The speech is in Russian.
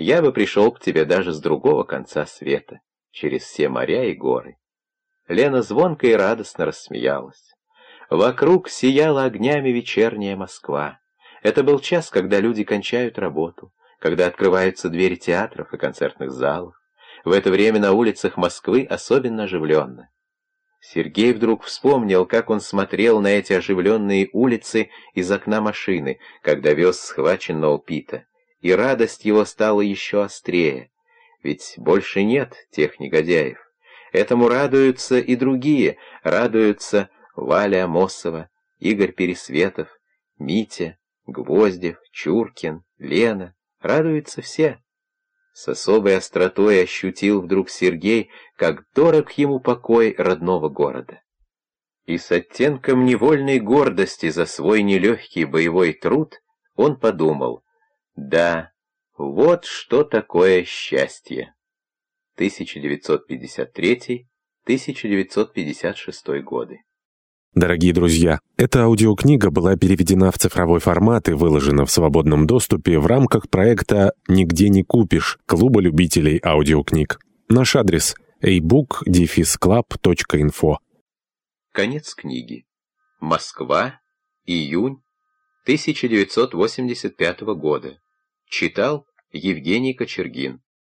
я бы пришел к тебе даже с другого конца света, через все моря и горы. Лена звонко и радостно рассмеялась. Вокруг сияла огнями вечерняя Москва. Это был час, когда люди кончают работу, когда открываются двери театров и концертных залов. В это время на улицах Москвы особенно оживленно. Сергей вдруг вспомнил, как он смотрел на эти оживленные улицы из окна машины, когда вез схваченного Пита, и радость его стала еще острее, ведь больше нет тех негодяев. Этому радуются и другие, радуются Валя Амосова, Игорь Пересветов, Митя, Гвоздев, Чуркин, Лена. Радуются все. С особой остротой ощутил вдруг Сергей, как дорог ему покой родного города. И с оттенком невольной гордости за свой нелегкий боевой труд он подумал, да, вот что такое счастье. 1953-1956 годы. Дорогие друзья, эта аудиокнига была переведена в цифровой формат и выложена в свободном доступе в рамках проекта «Нигде не купишь» Клуба любителей аудиокниг. Наш адрес – ebook-club.info Конец книги. Москва. Июнь 1985 года. Читал Евгений Кочергин.